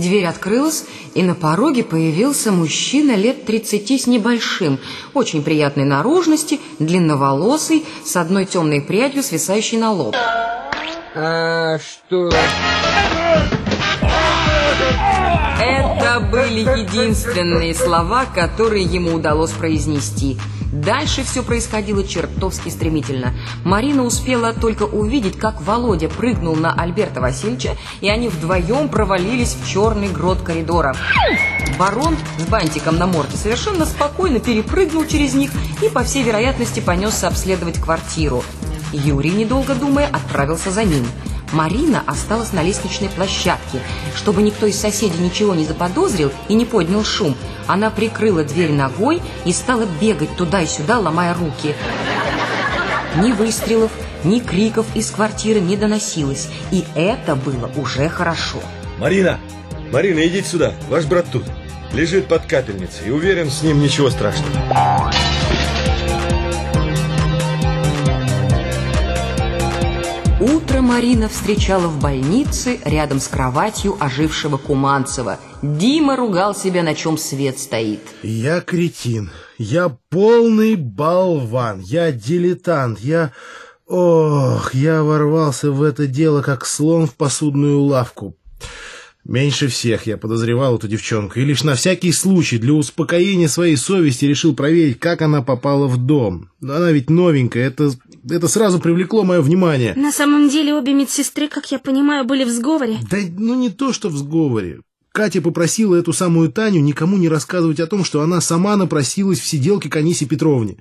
Дверь открылась, и на пороге появился мужчина лет тридцати с небольшим, очень приятной наружности, длинноволосый, с одной темной прядью, свисающей на лоб. А что? Это были единственные слова, которые ему удалось произнести. Дальше все происходило чертовски стремительно. Марина успела только увидеть, как Володя прыгнул на Альберта Васильевича, и они вдвоем провалились в черный грот коридора. Барон с бантиком на морде совершенно спокойно перепрыгнул через них и, по всей вероятности, понесся обследовать квартиру. Юрий, недолго думая, отправился за ним. Марина осталась на лестничной площадке. Чтобы никто из соседей ничего не заподозрил и не поднял шум, она прикрыла дверь ногой и стала бегать туда и сюда, ломая руки. Ни выстрелов, ни криков из квартиры не доносилось, и это было уже хорошо. Марина! Марина, идите сюда, ваш брат тут. Лежит под капельницей, уверен, с ним ничего страшного. Марина встречала в больнице рядом с кроватью ожившего Куманцева. Дима ругал себя, на чем свет стоит. Я кретин, я полный болван, я дилетант, я... Ох, я ворвался в это дело, как слон в посудную лавку. Меньше всех я подозревал эту девчонку, и лишь на всякий случай для успокоения своей совести решил проверить, как она попала в дом. Но она ведь новенькая, это, это сразу привлекло мое внимание. На самом деле обе медсестры, как я понимаю, были в сговоре. Да ну не то, что в сговоре. Катя попросила эту самую Таню никому не рассказывать о том, что она сама напросилась в сиделке к Анисе Петровне.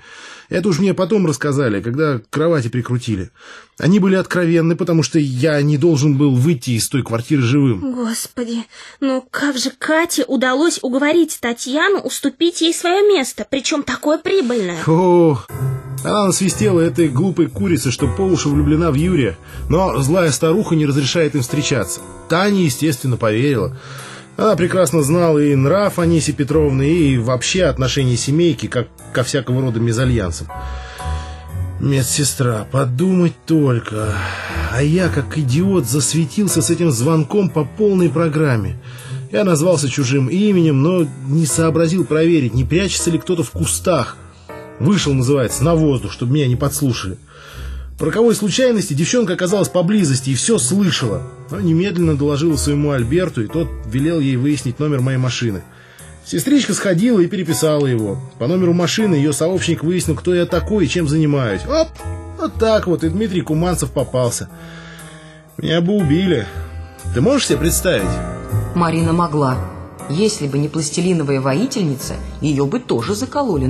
Это уж мне потом рассказали, когда к кровати прикрутили. Они были откровенны, потому что я не должен был выйти из той квартиры живым. Господи, ну как же Кате удалось уговорить Татьяну уступить ей свое место, причем такое прибыльное? О, она насвистела этой глупой курице, что по уши влюблена в Юрия, но злая старуха не разрешает им встречаться. Таня, естественно, поверила. Она прекрасно знала и нрав Аниси Петровны, и вообще отношение семейки, как ко всякого рода мезальянсам. Медсестра, подумать только. А я, как идиот, засветился с этим звонком по полной программе. Я назвался чужим именем, но не сообразил проверить, не прячется ли кто-то в кустах. Вышел, называется, на воздух, чтобы меня не подслушали. По роковой случайности девчонка оказалась поблизости и все слышала. Она немедленно доложила своему Альберту, и тот велел ей выяснить номер моей машины. Сестричка сходила и переписала его. По номеру машины ее сообщник выяснил, кто я такой и чем занимаюсь. Оп! Вот так вот, и Дмитрий Куманцев попался. Меня бы убили. Ты можешь себе представить? Марина могла. Если бы не пластилиновая воительница, ее бы тоже закололи